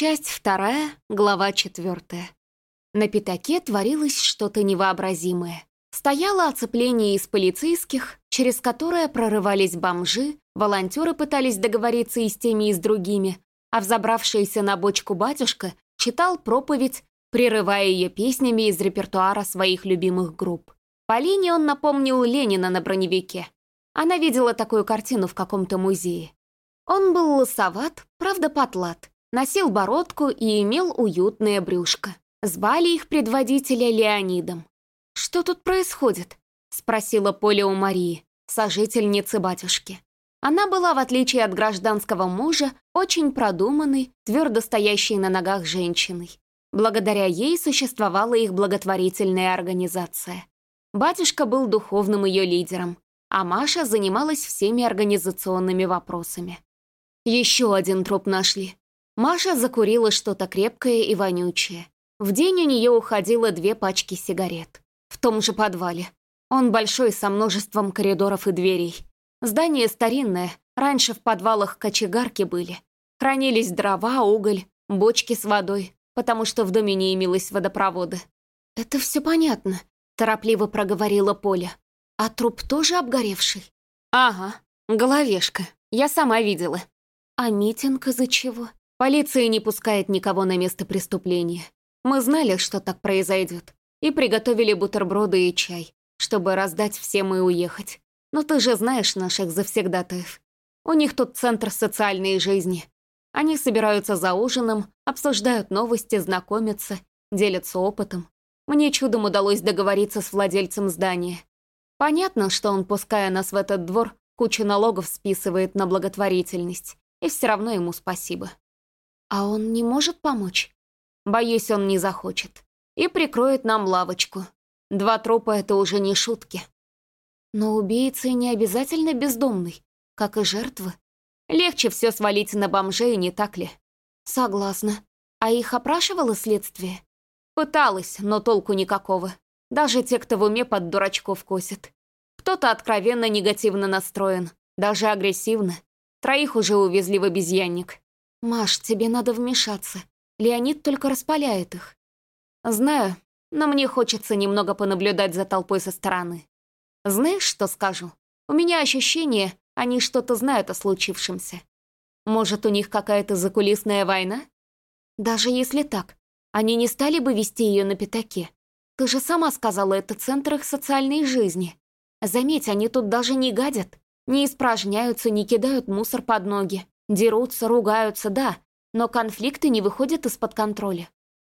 Часть вторая, глава четвертая. На пятаке творилось что-то невообразимое. Стояло оцепление из полицейских, через которое прорывались бомжи, волонтеры пытались договориться и с теми, и с другими, а взобравшийся на бочку батюшка читал проповедь, прерывая ее песнями из репертуара своих любимых групп. Полине он напомнил Ленина на броневике. Она видела такую картину в каком-то музее. Он был лосоват, правда потлат, носил бородку и имел уютное брюшко. Звали их предводителя Леонидом. «Что тут происходит?» — спросила Поля у Марии, сожительницы батюшки. Она была, в отличие от гражданского мужа, очень продуманной, твердо стоящей на ногах женщиной. Благодаря ей существовала их благотворительная организация. Батюшка был духовным ее лидером, а Маша занималась всеми организационными вопросами. Еще один труп нашли. Маша закурила что-то крепкое и вонючее. В день у нее уходило две пачки сигарет. В том же подвале. Он большой, со множеством коридоров и дверей. Здание старинное, раньше в подвалах кочегарки были. Хранились дрова, уголь, бочки с водой, потому что в доме не имелось водопровода. «Это все понятно», — торопливо проговорила Поля. «А труп тоже обгоревший?» «Ага, головешка. Я сама видела». «А митинг из-за чего?» «Полиция не пускает никого на место преступления. Мы знали, что так произойдет, и приготовили бутерброды и чай, чтобы раздать всем и уехать. Но ты же знаешь наших завсегдатаев. У них тут центр социальной жизни. Они собираются за ужином, обсуждают новости, знакомятся, делятся опытом. Мне чудом удалось договориться с владельцем здания. Понятно, что он, пуская нас в этот двор, кучу налогов списывает на благотворительность, и все равно ему спасибо. А он не может помочь? Боюсь, он не захочет. И прикроет нам лавочку. Два трупа — это уже не шутки. Но убийца не обязательно бездомный, как и жертвы. Легче все свалить на бомжей, не так ли? Согласна. А их опрашивало следствие? Пыталась, но толку никакого. Даже те, кто в уме под дурачков косит. Кто-то откровенно негативно настроен, даже агрессивно. Троих уже увезли в обезьянник. «Маш, тебе надо вмешаться. Леонид только распаляет их». «Знаю, но мне хочется немного понаблюдать за толпой со стороны. Знаешь, что скажу? У меня ощущение, они что-то знают о случившемся. Может, у них какая-то закулисная война? Даже если так, они не стали бы вести ее на пятаке. Ты же сама сказала, это центр их социальной жизни. Заметь, они тут даже не гадят, не испражняются, не кидают мусор под ноги. Дерутся, ругаются, да, но конфликты не выходят из-под контроля.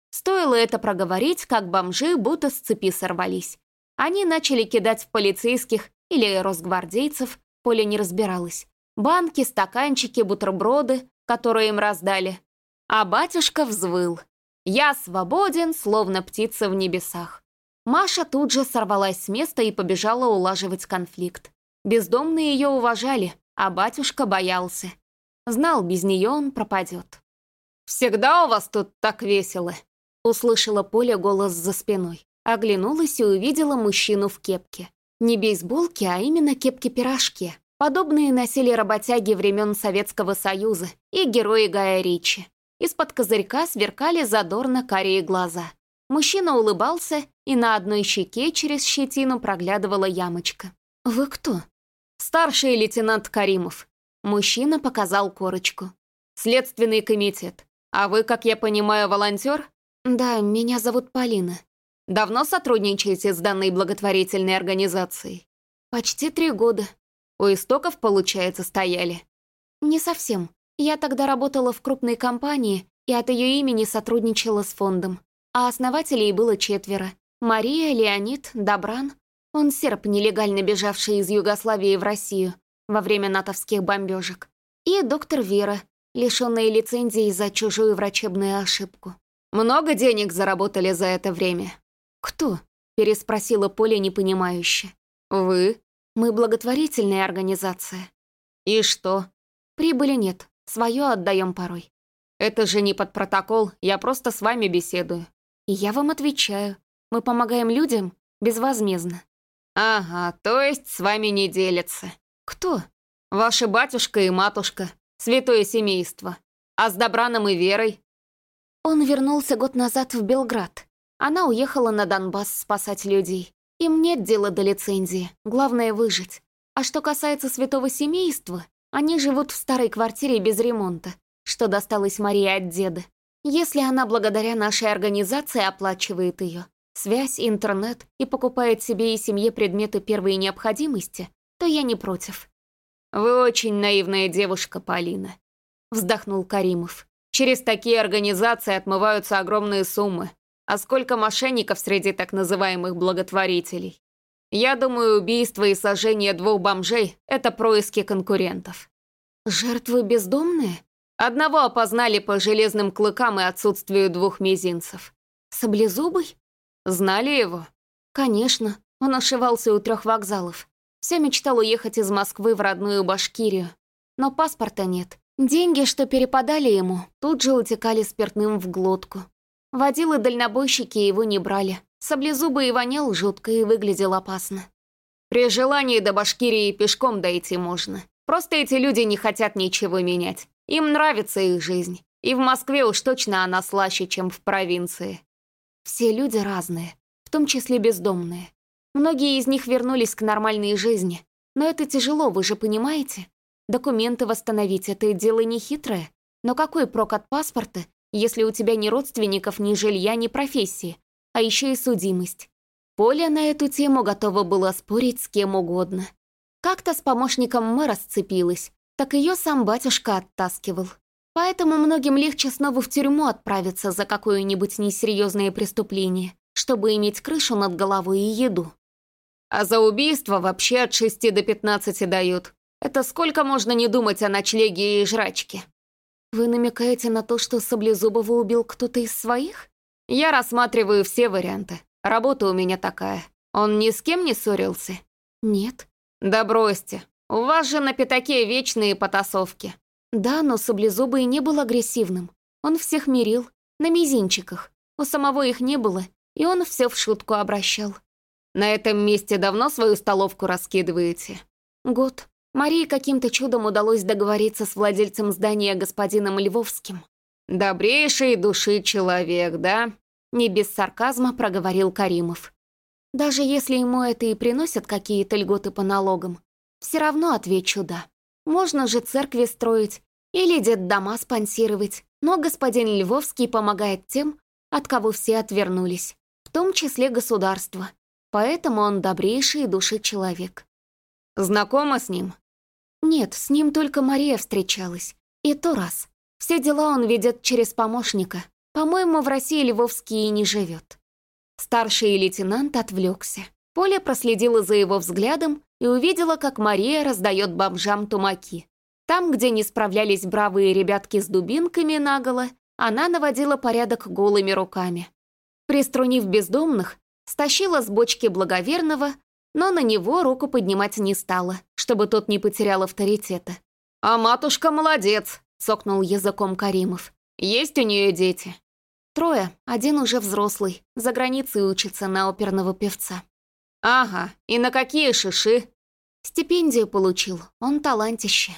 Стоило это проговорить, как бомжи будто с цепи сорвались. Они начали кидать в полицейских или росгвардейцев, поле не разбиралось. Банки, стаканчики, бутерброды, которые им раздали. А батюшка взвыл. «Я свободен, словно птица в небесах». Маша тут же сорвалась с места и побежала улаживать конфликт. Бездомные ее уважали, а батюшка боялся. Знал, без нее он пропадет. «Всегда у вас тут так весело!» Услышала Поля голос за спиной. Оглянулась и увидела мужчину в кепке. Не бейсболке, а именно кепке-пирожке. Подобные носили работяги времен Советского Союза и герои Гая Ричи. Из-под козырька сверкали задорно карие глаза. Мужчина улыбался, и на одной щеке через щетину проглядывала ямочка. «Вы кто?» «Старший лейтенант Каримов», Мужчина показал корочку. «Следственный комитет. А вы, как я понимаю, волонтер?» «Да, меня зовут Полина». «Давно сотрудничаете с данной благотворительной организацией?» «Почти три года». «У истоков, получается, стояли?» «Не совсем. Я тогда работала в крупной компании и от ее имени сотрудничала с фондом. А основателей было четверо. Мария, Леонид, Добран. Он серб, нелегально бежавший из Югославии в Россию во время натовских бомбежек, и доктор Вера, лишенная лицензии за чужую врачебную ошибку. «Много денег заработали за это время?» «Кто?» — переспросила Поля непонимающе. «Вы?» «Мы благотворительная организация». «И что?» «Прибыли нет, свое отдаем порой». «Это же не под протокол, я просто с вами беседую». «И я вам отвечаю. Мы помогаем людям безвозмездно». «Ага, то есть с вами не делятся». «Кто?» «Ваши батюшка и матушка, святое семейство. А с Добраном и Верой?» Он вернулся год назад в Белград. Она уехала на Донбасс спасать людей. Им нет дела до лицензии, главное выжить. А что касается святого семейства, они живут в старой квартире без ремонта, что досталось Марии от деда. Если она благодаря нашей организации оплачивает ее, связь, интернет и покупает себе и семье предметы первой необходимости, то я не против. «Вы очень наивная девушка, Полина», — вздохнул Каримов. «Через такие организации отмываются огромные суммы. А сколько мошенников среди так называемых благотворителей? Я думаю, убийство и сожжение двух бомжей — это происки конкурентов». «Жертвы бездомные?» Одного опознали по железным клыкам и отсутствию двух мизинцев. Саблезубый? Знали его? Конечно, он ошивался у трех вокзалов. Все мечтал уехать из Москвы в родную Башкирию. Но паспорта нет. Деньги, что перепадали ему, тут же утекали спиртным в глотку. Водилы-дальнобойщики его не брали. Саблезубый вонял жутко и выглядел опасно. При желании до Башкирии пешком дойти можно. Просто эти люди не хотят ничего менять. Им нравится их жизнь. И в Москве уж точно она слаще, чем в провинции. Все люди разные, в том числе бездомные. Многие из них вернулись к нормальной жизни. Но это тяжело, вы же понимаете? Документы восстановить — это дело не хитрое. Но какой прок от паспорта, если у тебя ни родственников, ни жилья, ни профессии, а еще и судимость? Поля на эту тему готова была спорить с кем угодно. Как-то с помощником мэра сцепилась, так ее сам батюшка оттаскивал. Поэтому многим легче снова в тюрьму отправиться за какое-нибудь несерьезное преступление, чтобы иметь крышу над головой и еду. А за убийство вообще от 6 до 15 дают. Это сколько можно не думать о ночлеге и жрачке? Вы намекаете на то, что Саблезубова убил кто-то из своих? Я рассматриваю все варианты. Работа у меня такая. Он ни с кем не ссорился? Нет. Да бросьте. У вас же на пятаке вечные потасовки. Да, но Саблезубый не был агрессивным. Он всех мирил, на мизинчиках. У самого их не было, и он все в шутку обращал. На этом месте давно свою столовку раскидываете? Год. Марии каким-то чудом удалось договориться с владельцем здания господином Львовским. «Добрейший души человек, да?» Не без сарказма проговорил Каримов. Даже если ему это и приносят какие-то льготы по налогам, все равно отвечу «да». Можно же церкви строить или детдома спонсировать, но господин Львовский помогает тем, от кого все отвернулись, в том числе государство. Поэтому он добрейший души человек. Знакома с ним? Нет, с ним только Мария встречалась. И то раз. Все дела он ведет через помощника. По-моему, в России Львовский и не живет. Старший лейтенант отвлекся. Поля проследила за его взглядом и увидела, как Мария раздает бомжам тумаки. Там, где не справлялись бравые ребятки с дубинками наголо, она наводила порядок голыми руками. Приструнив бездомных, стащила с бочки благоверного, но на него руку поднимать не стала, чтобы тот не потерял авторитета. «А матушка молодец», — сокнул языком Каримов. «Есть у нее дети?» «Трое, один уже взрослый, за границей учится на оперного певца». «Ага, и на какие шиши?» «Стипендию получил, он талантище».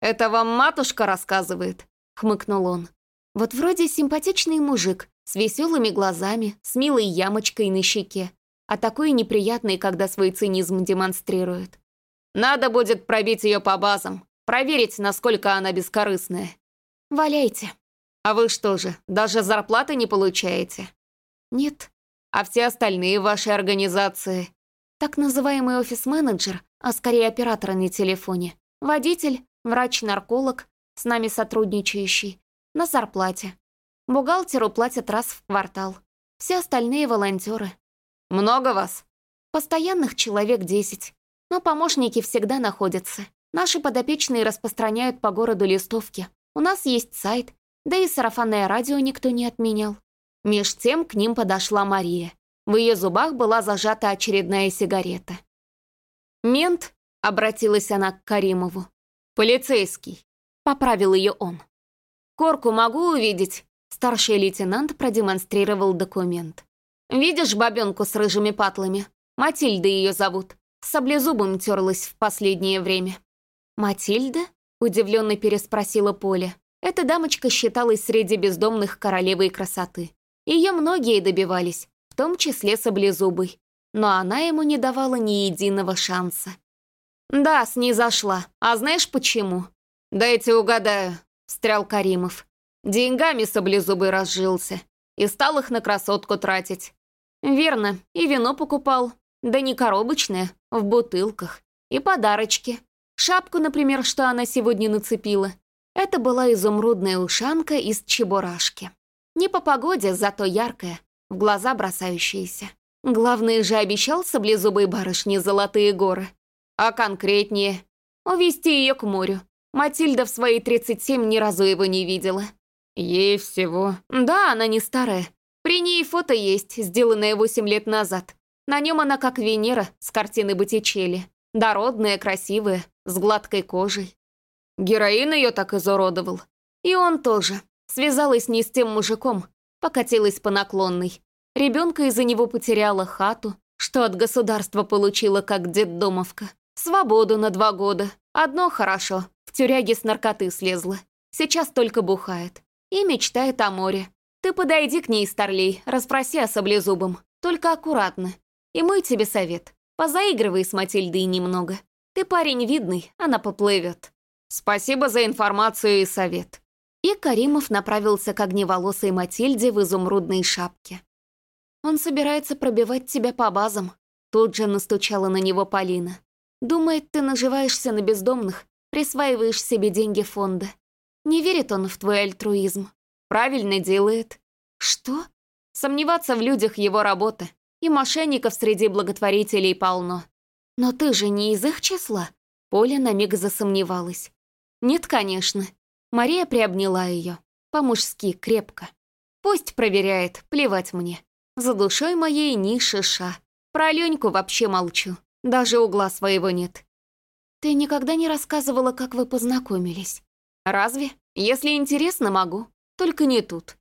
«Это вам матушка рассказывает?» — хмыкнул он. «Вот вроде симпатичный мужик, с веселыми глазами, с милой ямочкой на щеке, а такой неприятный, когда свой цинизм демонстрирует. Надо будет пробить ее по базам, проверить, насколько она бескорыстная. Валяйте. А вы что же, даже зарплаты не получаете? Нет. А все остальные ваши организации? Так называемый офис-менеджер, а скорее оператор на телефоне, водитель, врач-нарколог, с нами сотрудничающий, на зарплате. Бухгалтеру платят раз в квартал. Все остальные волонтеры. Много вас? Постоянных человек десять. Но помощники всегда находятся. Наши подопечные распространяют по городу листовки. У нас есть сайт, да и сарафанное радио никто не отменял. Меж тем к ним подошла Мария. В ее зубах была зажата очередная сигарета. «Мент?» — обратилась она к Каримову. «Полицейский», — поправил ее он. «Корку могу увидеть?» Старший лейтенант продемонстрировал документ. «Видишь бабенку с рыжими патлами? Матильда ее зовут. С терлась в последнее время». «Матильда?» — удивленно переспросила Поля. Эта дамочка считалась среди бездомных королевой красоты. Ее многие добивались, в том числе саблезубый, но она ему не давала ни единого шанса. «Да, снизошла. А знаешь почему?» «Дайте угадаю», — встрял Каримов. «Деньгами саблезубый разжился и стал их на красотку тратить». «Верно, и вино покупал. Да не коробочное, в бутылках. И подарочки. Шапку, например, что она сегодня нацепила. Это была изумрудная ушанка из чебурашки. Не по погоде, зато яркая, в глаза бросающаяся. Главное же обещал саблезубой барышне золотые горы. А конкретнее? Увести ее к морю. Матильда в свои 37 ни разу его не видела. Ей всего... Да, она не старая. При ней фото есть, сделанное 8 лет назад. На нем она как Венера с картины Боттичелли. Дородная, красивая, с гладкой кожей. Героин ее так изуродовал. И он тоже. Связалась не с тем мужиком, покатилась по наклонной. Ребенка из-за него потеряла хату, что от государства получила как детдомовка. Свободу на два года. Одно хорошо, в тюряге с наркоты слезла. Сейчас только бухает. И мечтает о море. Ты подойди к ней, старлей, расспроси о саблезубом. Только аккуратно. И мой тебе совет. Позаигрывай с Матильдой немного. Ты парень видный, она поплывет. Спасибо за информацию и совет. И Каримов направился к огневолосой Матильде в изумрудной шапке. Он собирается пробивать тебя по базам. Тут же настучала на него Полина. Думает, ты наживаешься на бездомных, присваиваешь себе деньги фонда. Не верит он в твой альтруизм. Правильно делает. Что? Сомневаться в людях его работа и мошенников среди благотворителей полно. Но ты же не из их числа?» Поля на миг засомневалась. «Нет, конечно». Мария приобняла ее. По-мужски, крепко. «Пусть проверяет, плевать мне. За душой моей ни шиша. Про Аленьку вообще молчу. Даже угла своего нет. Ты никогда не рассказывала, как вы познакомились. Разве? Если интересно, могу. Только не тут.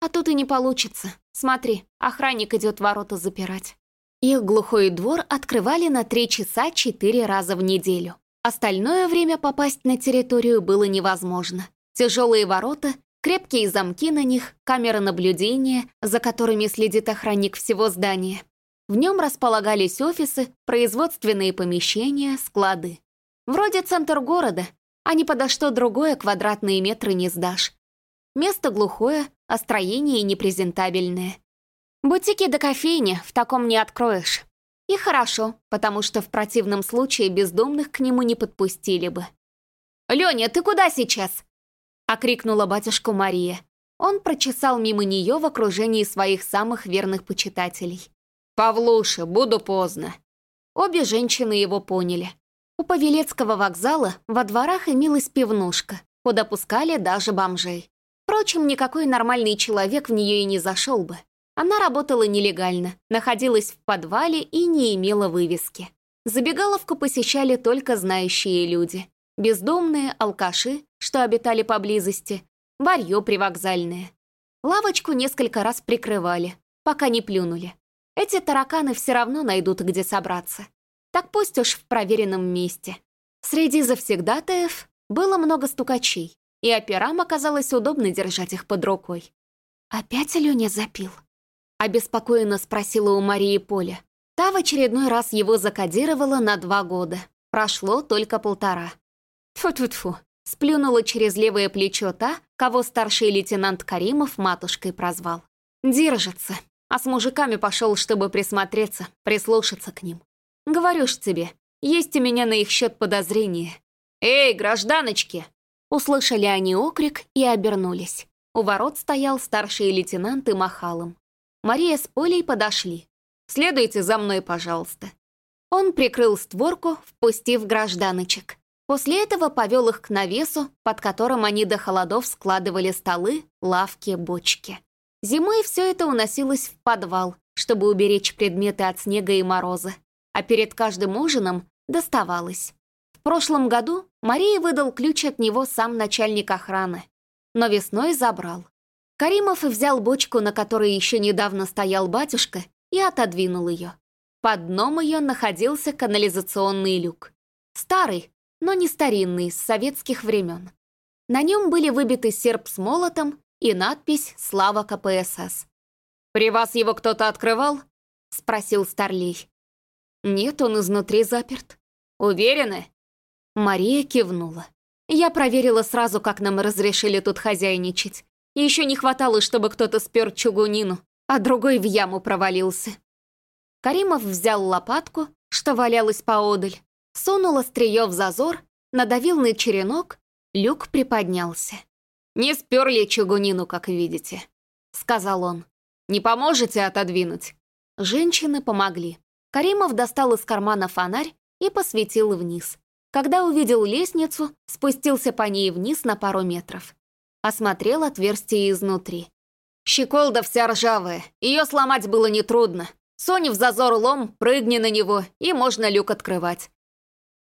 А тут и не получится. Смотри, охранник идет ворота запирать. Их глухой двор открывали на три часа четыре раза в неделю. Остальное время попасть на территорию было невозможно. Тяжелые ворота, крепкие замки на них, камеры наблюдения, за которыми следит охранник всего здания. В нем располагались офисы, производственные помещения, склады. Вроде центр города, а не подо что другое квадратные метры не сдашь. Место глухое, а строение непрезентабельное. Бутики до кофейни в таком не откроешь. И хорошо, потому что в противном случае бездомных к нему не подпустили бы. «Лёня, ты куда сейчас?» — окрикнула батюшку Мария. Он прочесал мимо нее в окружении своих самых верных почитателей. «Павлуша, буду поздно». Обе женщины его поняли. У Павелецкого вокзала во дворах имелась пивнушка, куда пускали даже бомжей. Впрочем, никакой нормальный человек в нее и не зашел бы. Она работала нелегально, находилась в подвале и не имела вывески. Забегаловку посещали только знающие люди. Бездомные, алкаши, что обитали поблизости, варьё привокзальное. Лавочку несколько раз прикрывали, пока не плюнули. Эти тараканы все равно найдут, где собраться. Так пусть уж в проверенном месте. Среди завсегдатаев было много стукачей, и операм оказалось удобно держать их под рукой. «Опять Леня запил?» — обеспокоенно спросила у Марии Поля. Та в очередной раз его закодировала на два года. Прошло только полтора. Тьфу-тьфу-тьфу. Сплюнула через левое плечо та, кого старший лейтенант Каримов матушкой прозвал. Держится. А с мужиками пошел, чтобы присмотреться, прислушаться к ним. Говорю ж тебе, есть у меня на их счет подозрения. «Эй, гражданочки!» Услышали они окрик и обернулись. У ворот стоял старший лейтенант и махал им. Мария с Полей подошли. «Следуйте за мной, пожалуйста». Он прикрыл створку, впустив гражданочек. После этого повел их к навесу, под которым они до холодов складывали столы, лавки, бочки. Зимой все это уносилось в подвал, чтобы уберечь предметы от снега и мороза, а перед каждым ужином доставалось. В прошлом году Марии выдал ключ от него сам начальник охраны, но весной забрал. Каримов взял бочку, на которой еще недавно стоял батюшка, и отодвинул ее. Под дном ее находился канализационный люк. Старый, но не старинный, с советских времен. На нем были выбиты серп с молотом и надпись «Слава КПСС». «При вас его кто-то открывал?» — спросил Старлей. «Нет, он изнутри заперт». «Уверены?» Мария кивнула. Я проверила сразу, как нам разрешили тут хозяйничать. Еще не хватало, чтобы кто-то спер чугунину, а другой в яму провалился. Каримов взял лопатку, что валялась поодаль, сунул острие в зазор, надавил на черенок, люк приподнялся. «Не сперли чугунину, как видите», — сказал он. «Не поможете отодвинуть?» Женщины помогли. Каримов достал из кармана фонарь и посветил вниз. Когда увидел лестницу, спустился по ней вниз на пару метров. Осмотрел отверстие изнутри. Щеколда вся ржавая, ее сломать было нетрудно. Сони в зазор лом, прыгни на него, и можно люк открывать.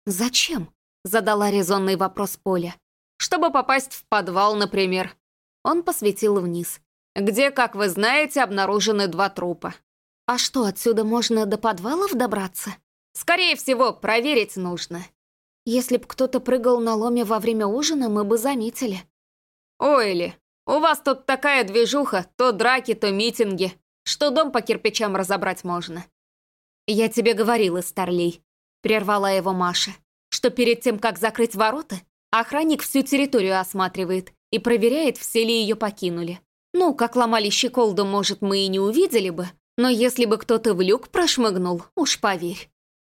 «Зачем?» — задала резонный вопрос Поля. «Чтобы попасть в подвал, например». Он посветил вниз. «Где, как вы знаете, обнаружены два трупа». «А что, отсюда можно до подвалов добраться?» «Скорее всего, проверить нужно». Если б кто-то прыгал на ломе во время ужина, мы бы заметили. Ойли, у вас тут такая движуха, то драки, то митинги, что дом по кирпичам разобрать можно. Я тебе говорила, Старлей, прервала его Маша, что перед тем, как закрыть ворота, охранник всю территорию осматривает и проверяет, все ли ее покинули. Ну, как ломали щеколду, может, мы и не увидели бы, но если бы кто-то в люк прошмыгнул, уж поверь.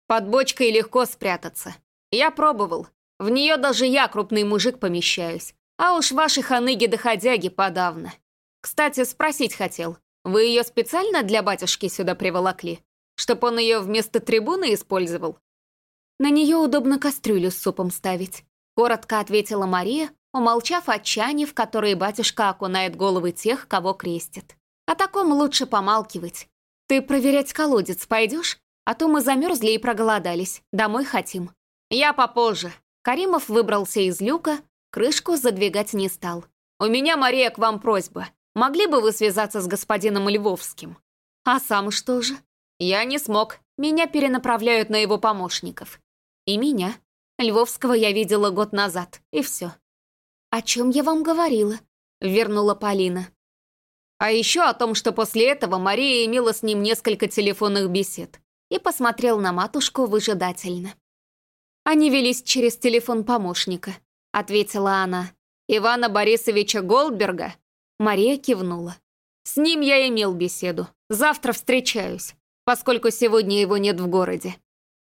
Под бочкой легко спрятаться. Я пробовал. В нее даже я, крупный мужик, помещаюсь. А уж ваши ханыги-доходяги подавно. Кстати, спросить хотел. Вы ее специально для батюшки сюда приволокли? Чтоб он ее вместо трибуны использовал? На нее удобно кастрюлю с супом ставить. Коротко ответила Мария, умолчав о чане, в которые батюшка окунает головы тех, кого крестит. О таком лучше помалкивать. Ты проверять колодец пойдешь? А то мы замерзли и проголодались. Домой хотим. «Я попозже». Каримов выбрался из люка, крышку задвигать не стал. «У меня, Мария, к вам просьба. Могли бы вы связаться с господином Львовским?» «А сам что же?» «Я не смог. Меня перенаправляют на его помощников». «И меня. Львовского я видела год назад, и все». «О чем я вам говорила?» — вернула Полина. А еще о том, что после этого Мария имела с ним несколько телефонных бесед. И посмотрел на матушку выжидательно. Они велись через телефон помощника, ответила она. Ивана Борисовича Голдберга? Мария кивнула. С ним я имел беседу. Завтра встречаюсь, поскольку сегодня его нет в городе.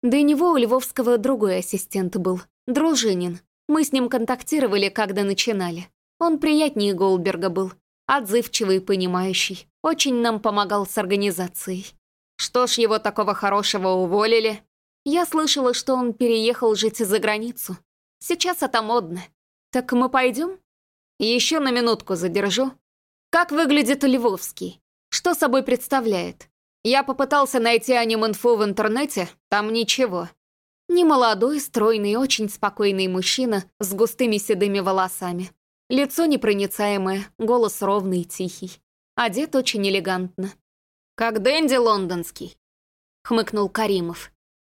До него у Львовского другой ассистент был, Дружинин. Мы с ним контактировали, когда начинали. Он приятнее Голдберга был, отзывчивый, понимающий. Очень нам помогал с организацией. Что ж его такого хорошего уволили? Я слышала, что он переехал жить за границу. Сейчас это модно. Так мы пойдем? Еще на минутку задержу. Как выглядит Львовский? Что собой представляет? Я попытался найти о нем инфу в интернете, там ничего. Немолодой, стройный, очень спокойный мужчина с густыми седыми волосами. Лицо непроницаемое, голос ровный, тихий. Одет очень элегантно. «Как Дэнди лондонский», — хмыкнул Каримов.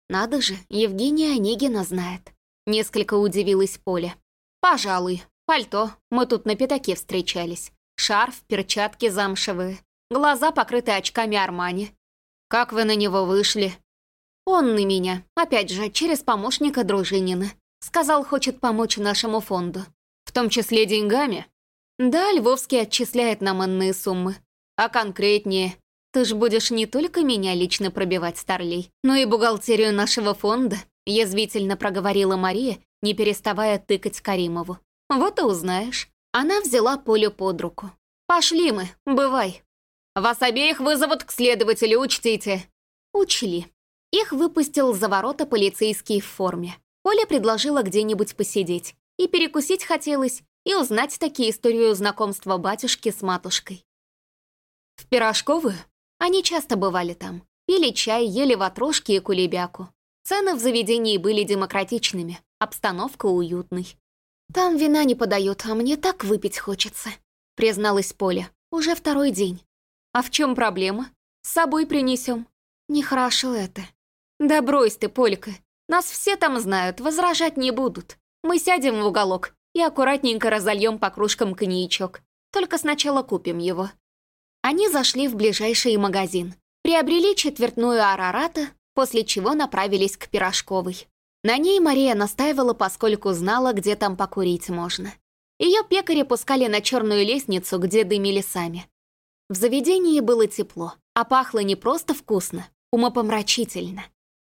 Надо же, Евгения Онегина знает. Несколько удивилась Поля. Пожалуй, пальто, мы тут на пятаке встречались. Шарф, перчатки замшевые. Глаза покрыты очками Армани. Как вы на него вышли? Он на меня, опять же, через помощника Дружинина. Сказал, хочет помочь нашему фонду. Том числе деньгами? Да, Львовский отчисляет нам иные суммы. А конкретнее? Ты ж будешь не только меня лично пробивать, Старлей, но и бухгалтерию нашего фонда», — язвительно проговорила Мария, не переставая тыкать Каримову. «Вот и узнаешь». Она взяла Полю под руку. «Пошли мы, бывай». «Вас обеих вызовут к следователю, учтите». Учли. Их выпустил за ворота полицейский в форме. Поля предложила где-нибудь посидеть. И перекусить хотелось, и узнать такие историю знакомства батюшки с матушкой. В Пирожковую они часто бывали там, пили чай, ели ватрушки и кулебяку. Цены в заведении были демократичными, обстановка уютной. «Там вина не подают, а мне так выпить хочется», — призналась Поля. «Уже второй день». «А в чем проблема? С собой принесем». «Нехорошо это». «Да брось ты, Полька. Нас все там знают, возражать не будут. Мы сядем в уголок, и аккуратненько разольем по кружкам коньячок. Только сначала купим его. Они зашли в ближайший магазин, приобрели четвертную арарата, после чего направились к пирожковой. На ней Мария настаивала, поскольку знала, где там покурить можно. Ее пекари пускали на черную лестницу, где дымили сами. В заведении было тепло, а пахло не просто вкусно, умопомрачительно.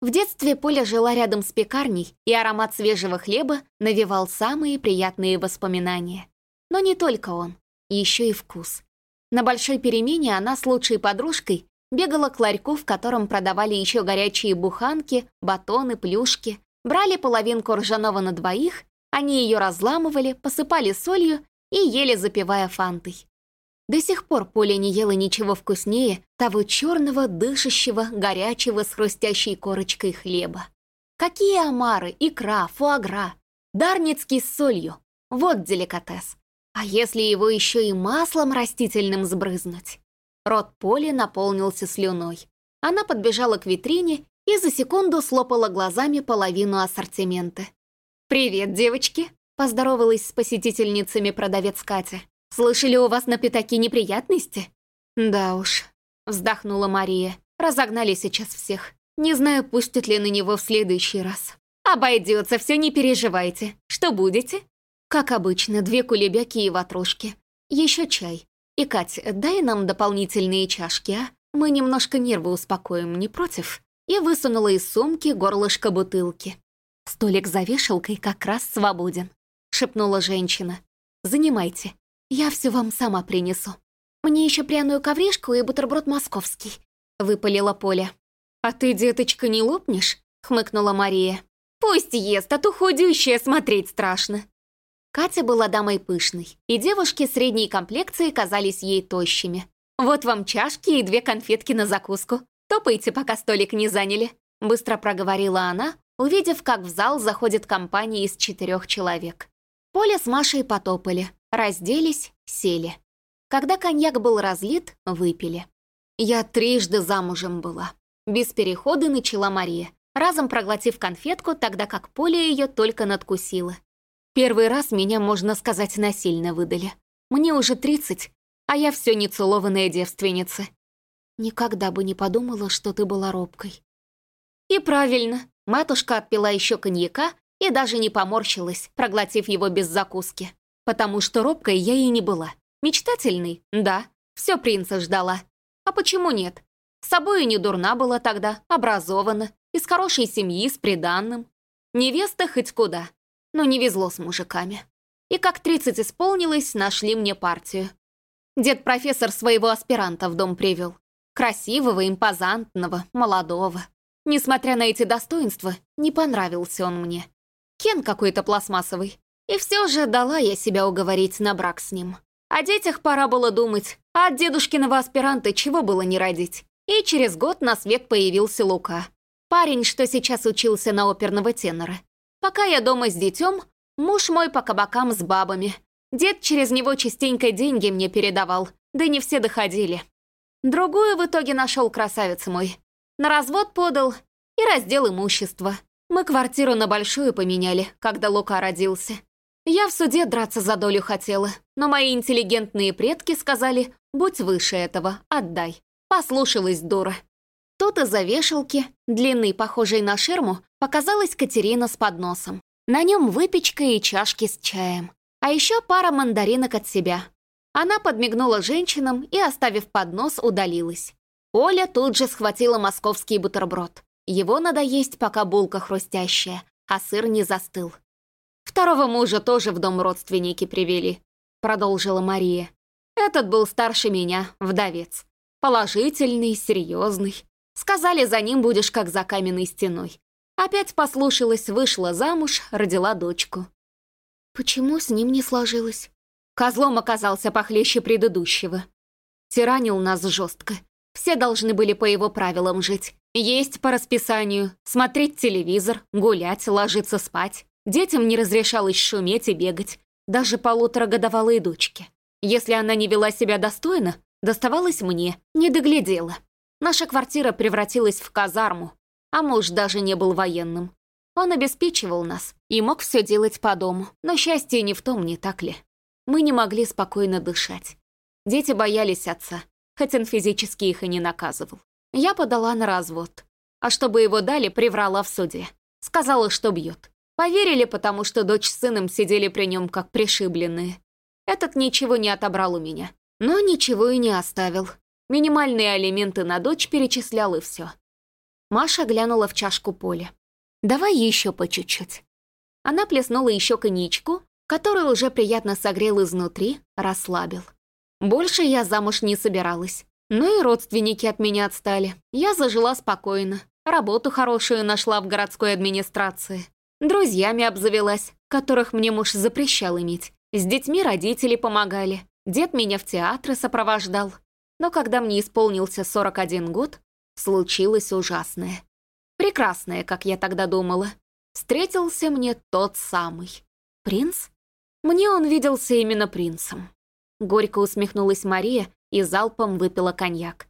В детстве Поля жила рядом с пекарней, и аромат свежего хлеба навевал самые приятные воспоминания. Но не только он, еще и вкус. На большой перемене она с лучшей подружкой бегала к ларьку, в котором продавали еще горячие буханки, батоны, плюшки, брали половинку ржаного на двоих, они ее разламывали, посыпали солью и ели, запивая фантой. До сих пор Поля не ела ничего вкуснее того черного, дышащего, горячего с хрустящей корочкой хлеба. Какие омары, икра, фуагра, дарницкий с солью. Вот деликатес. А если его еще и маслом растительным сбрызнуть? Рот Поли наполнился слюной. Она подбежала к витрине и за секунду слопала глазами половину ассортимента. «Привет, девочки!» — поздоровалась с посетительницами продавец Катя. «Слышали, у вас на пятаке неприятности?» «Да уж», — вздохнула Мария. «Разогнали сейчас всех. Не знаю, пустят ли на него в следующий раз». «Обойдется, все не переживайте. Что будете?» «Как обычно, две кулебяки и ватрушки. Еще чай. И, Кать, дай нам дополнительные чашки, а? Мы немножко нервы успокоим, не против?» И высунула из сумки горлышко бутылки. «Столик за вешалкой как раз свободен», — шепнула женщина. «Занимайте. Я все вам сама принесу. Мне еще пряную ковришку и бутерброд московский», — выпалила Поля. «А ты, деточка, не лопнешь?» — хмыкнула Мария. «Пусть ест, а то худющая смотреть страшно». Катя была дамой пышной, и девушки средней комплекции казались ей тощими. «Вот вам чашки и две конфетки на закуску. Топайте, пока столик не заняли», — быстро проговорила она, увидев, как в зал заходит компания из четырех человек. Поля с Машей потопали, разделись, сели. Когда коньяк был разлит, выпили. Я трижды замужем была. Без перехода начала Мария, разом проглотив конфетку, тогда как Поля ее только надкусила. Первый раз меня, можно сказать, насильно выдали. Мне уже тридцать, а я все нецелованная девственница. Никогда бы не подумала, что ты была робкой. И правильно, матушка отпила еще коньяка и даже не поморщилась, проглотив его без закуски. Потому что робкой я и не была. Мечтательной? Да. Все принца ждала. А почему нет? С собой не дурна была тогда, образована, из хорошей семьи, с приданным. Невеста хоть куда, но не везло с мужиками. И как 30 исполнилось, нашли мне партию. Дед-профессор своего аспиранта в дом привел. Красивого, импозантного, молодого. Несмотря на эти достоинства, не понравился он мне. Кен какой-то пластмассовый. И все же дала я себя уговорить на брак с ним. О детях пора было думать, а от дедушкиного аспиранта чего было не родить. И через год на свет появился Лука. Парень, что сейчас учился на оперного тенора. Пока я дома с детем, муж мой по кабакам с бабами. Дед через него частенько деньги мне передавал, да не все доходили. Другую в итоге нашел красавец мой. На развод подал и раздел имущества. Мы квартиру на большую поменяли, когда Лука родился. Я в суде драться за долю хотела, но мои интеллигентные предки сказали, будь выше этого, отдай. Послушалась дура. Тут из-за вешалки, длинной, похожей на ширму, показалась Катерина с подносом. На нем выпечка и чашки с чаем. А еще пара мандаринок от себя. Она подмигнула женщинам и, оставив поднос, удалилась. Оля тут же схватила московский бутерброд. Его надо есть, пока булка хрустящая, а сыр не застыл. Второго мужа тоже в дом родственники привели», — продолжила Мария. «Этот был старше меня, вдовец. Положительный, серьезный. Сказали, за ним будешь как за каменной стеной. Опять послушалась, вышла замуж, родила дочку». «Почему с ним не сложилось?» Козлом оказался похлеще предыдущего. Тиранил нас жестко. Все должны были по его правилам жить. Есть по расписанию, смотреть телевизор, гулять, ложиться спать. Детям не разрешалось шуметь и бегать, даже полуторагодовалой дочке. Если она не вела себя достойно, доставалось мне, не доглядела. Наша квартира превратилась в казарму, а муж даже не был военным. Он обеспечивал нас, и мог все делать по дому, но счастье не в том, не так ли? Мы не могли спокойно дышать. Дети боялись отца, хоть он физически их и не наказывал. Я подала на развод. А чтобы его дали, приврала в суде. Сказала, что бьет. Поверили, потому что дочь с сыном сидели при нем как пришибленные. Этот ничего не отобрал у меня, но ничего и не оставил. Минимальные алименты на дочь перечислял и все. Маша глянула в чашку Поля. «Давай еще по чуть-чуть». Она плеснула еще коньячку, который уже приятно согрел изнутри, расслабил. Больше я замуж не собиралась. Ну и родственники от меня отстали. Я зажила спокойно. Работу хорошую нашла в городской администрации. Друзьями обзавелась, которых мне муж запрещал иметь. С детьми родители помогали. Дед меня в театры сопровождал. Но когда мне исполнился 41 год, случилось ужасное. Прекрасное, как я тогда думала. Встретился мне тот самый. Принц? Мне он виделся именно принцем. Горько усмехнулась Мария и залпом выпила коньяк.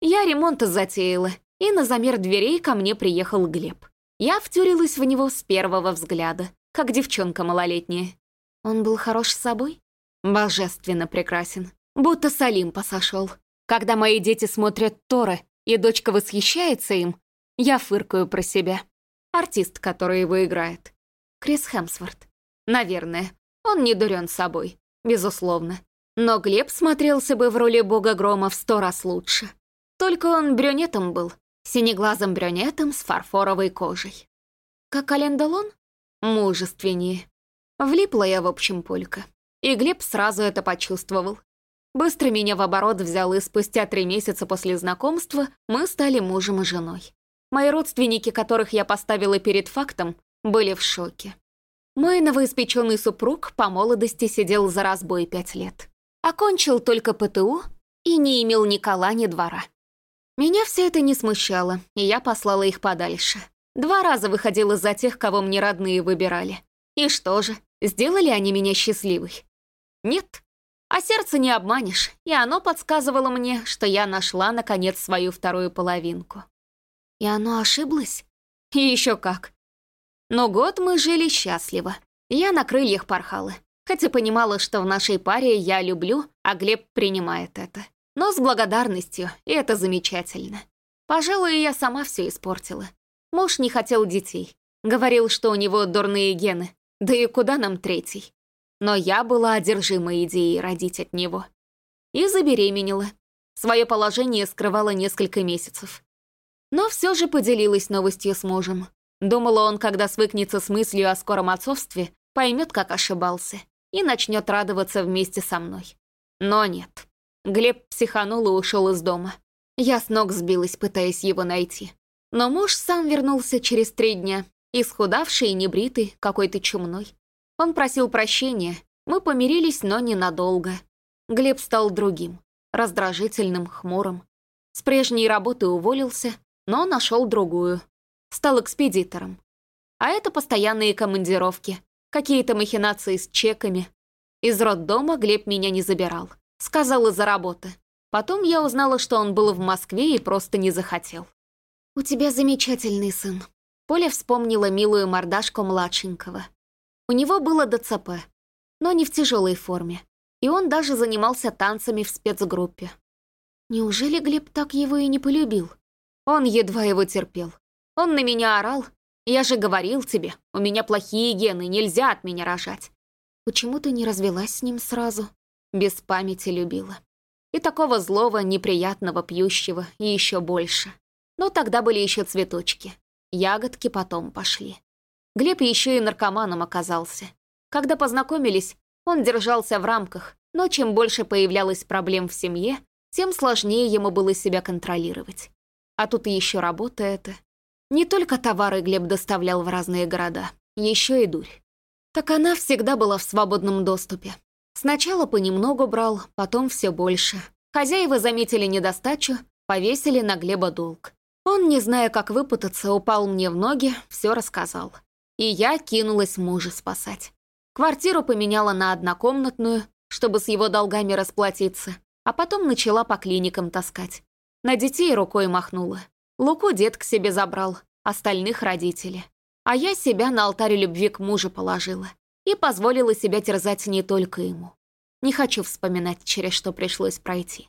Я ремонт затеяла, и на замер дверей ко мне приехал Глеб. Я втюрилась в него с первого взгляда, как девчонка малолетняя. Он был хорош с собой? Божественно прекрасен. Будто с Олимпа сошел. Когда мои дети смотрят Торы, и дочка восхищается им, я фыркаю про себя. Артист, который его играет. Крис Хемсворт. Наверное, он не дурен собой, безусловно. Но Глеб смотрелся бы в роли бога грома в сто раз лучше. Только он брюнетом был, синеглазым брюнетом с фарфоровой кожей. Как Ален Делон? Мужественнее. Влипла я, в общем, полька. И Глеб сразу это почувствовал. Быстро меня в оборот взял, и спустя три месяца после знакомства мы стали мужем и женой. Мои родственники, которых я поставила перед фактом, были в шоке. Мой новоиспеченный супруг по молодости сидел за разбой пять лет. Окончил только ПТУ и не имел ни кола, ни двора. Меня все это не смущало, и я послала их подальше. Два раза выходила за тех, кого мне родные выбирали. И что же, сделали они меня счастливой? Нет. А сердце не обманешь, и оно подсказывало мне, что я нашла, наконец, свою вторую половинку. И оно ошиблось? И еще как. Но год мы жили счастливо. Я на крыльях порхала хотя понимала, что в нашей паре я люблю, а Глеб принимает это. Но с благодарностью, и это замечательно. Пожалуй, я сама все испортила. Муж не хотел детей. Говорил, что у него дурные гены. Да и куда нам третий? Но я была одержима идеей родить от него. И забеременела. Свое положение скрывала несколько месяцев. Но все же поделилась новостью с мужем. Думала он, когда свыкнется с мыслью о скором отцовстве, поймет, как ошибался и начнет радоваться вместе со мной. Но нет. Глеб психанул и ушел из дома. Я с ног сбилась, пытаясь его найти. Но муж сам вернулся через три дня, исхудавший и небритый, какой-то чумной. Он просил прощения, мы помирились, но ненадолго. Глеб стал другим, раздражительным, хмурым. С прежней работы уволился, но нашел другую. Стал экспедитором. А это постоянные командировки, какие-то махинации с чеками. Из роддома Глеб меня не забирал. Сказал из-за работы. Потом я узнала, что он был в Москве и просто не захотел. «У тебя замечательный сын». Поля вспомнила милую мордашку младшенького. У него было ДЦП, но не в тяжелой форме. И он даже занимался танцами в спецгруппе. Неужели Глеб так его и не полюбил? Он едва его терпел. Он на меня орал, я же говорил тебе, у меня плохие гены, нельзя от меня рожать. Почему ты не развелась с ним сразу? Без памяти любила. И такого злого, неприятного, пьющего, и еще больше. Но тогда были еще цветочки. Ягодки потом пошли. Глеб еще и наркоманом оказался. Когда познакомились, он держался в рамках, но чем больше появлялось проблем в семье, тем сложнее ему было себя контролировать. А тут еще работа эта, не только товары Глеб доставлял в разные города, еще и дурь. Так она всегда была в свободном доступе. Сначала понемногу брал, потом все больше. Хозяева заметили недостачу, повесили на Глеба долг. Он, не зная, как выпутаться, упал мне в ноги, все рассказал. И я кинулась мужа спасать. Квартиру поменяла на однокомнатную, чтобы с его долгами расплатиться, а потом начала по клиникам таскать. На детей рукой махнула. Луку дед к себе забрал, остальных родители. А я себя на алтарь любви к мужу положила и позволила себя терзать не только ему. Не хочу вспоминать, через что пришлось пройти.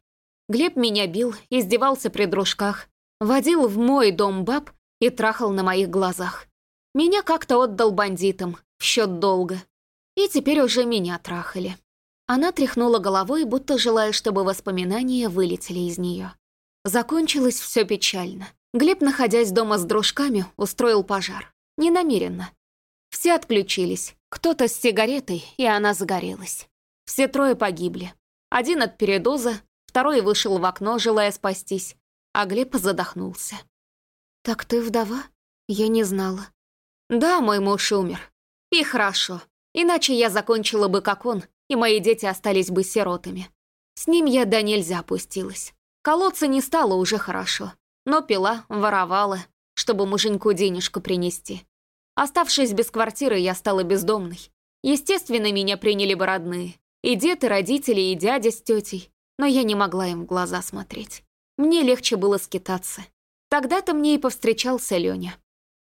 Глеб меня бил, издевался при дружках, водил в мой дом баб и трахал на моих глазах. Меня как-то отдал бандитам, в счет долга. И теперь уже меня трахали. Она тряхнула головой, будто желая, чтобы воспоминания вылетели из нее. Закончилось все печально. Глеб, находясь дома с дружками, устроил пожар. Ненамеренно. Все отключились. Кто-то с сигаретой, и она загорелась. Все трое погибли. Один от передоза, второй вышел в окно, желая спастись, а Глеб задохнулся. «Так ты вдова? Я не знала». «Да, мой муж умер. И хорошо. Иначе я закончила бы как он, и мои дети остались бы сиротами. С ним я до нельзя опустилась. Колоться не стало уже хорошо, но пила, воровала, чтобы муженьку денежку принести. Оставшись без квартиры, я стала бездомной. Естественно, меня приняли бы родные. И дед, и родители, и дядя с тетей. Но я не могла им в глаза смотреть. Мне легче было скитаться. Тогда-то мне и повстречался Леня.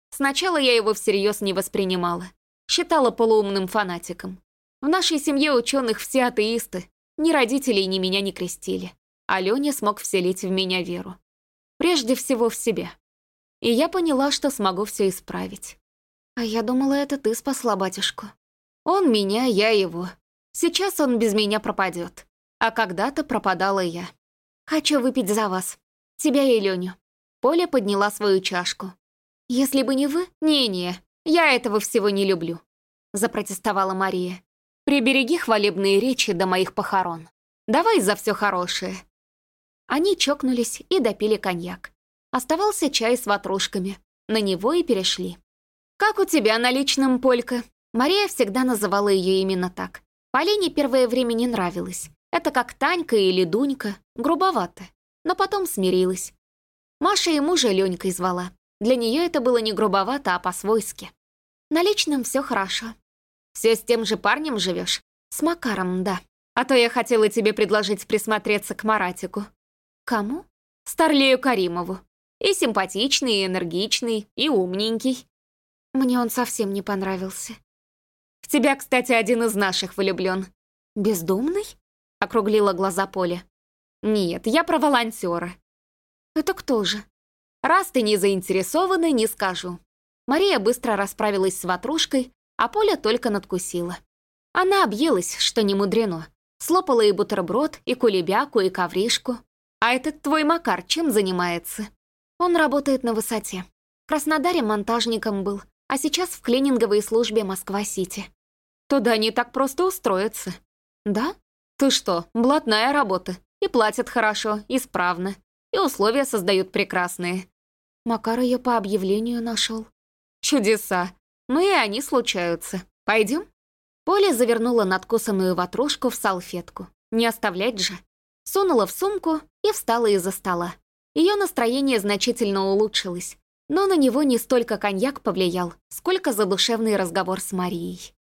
Сначала я его всерьез не воспринимала. Считала полуумным фанатиком. В нашей семье ученых все атеисты. Ни родителей, ни меня не крестили. А Леня смог вселить в меня веру. Прежде всего в себя. И я поняла, что смогу все исправить. А я думала, это ты спасла батюшку. Он меня, я его. Сейчас он без меня пропадет. А когда-то пропадала я. Хочу выпить за вас. Тебя и Леню. Поля подняла свою чашку. «Если бы не вы, не-не, я этого всего не люблю», запротестовала Мария. «Прибереги хвалебные речи до моих похорон. Давай за все хорошее». Они чокнулись и допили коньяк. Оставался чай с ватрушками. На него и перешли. «Как у тебя на личном, Полька?» Мария всегда называла ее именно так. Полине первое время не нравилось. Это как Танька или Дунька, грубовато. Но потом смирилась. Маша и мужа Ленькой звала. Для нее это было не грубовато, а по-свойски. На личном все хорошо. Все с тем же парнем живешь? С Макаром, да. А то я хотела тебе предложить присмотреться к Маратику. Кому? Старлею Каримову. И симпатичный, и энергичный, и умненький. Мне он совсем не понравился. В тебя, кстати, один из наших влюблен. Бездумный? Округлила глаза Поля. Нет, я про волонтера. Это кто же? Раз ты не заинтересована, не скажу. Мария быстро расправилась с ватрушкой, а Поля только надкусила. Она объелась, что не мудрено. Слопала и бутерброд, и кулебяку, и ковришку. А этот твой Макар чем занимается? Он работает на высоте. В Краснодаре монтажником был, а сейчас в клининговой службе Москва-Сити. Туда не так просто устроиться. Да? Ты что, блатная работа. И платят хорошо, исправно. И условия создают прекрасные. Макар ее по объявлению нашел. Чудеса. Ну и они случаются. Пойдем? Поля завернула надкусанную ватрушку в салфетку. Не оставлять же. Сунула в сумку и встала из-за стола. Ее настроение значительно улучшилось. Но на него не столько коньяк повлиял, сколько задушевный разговор с Марией.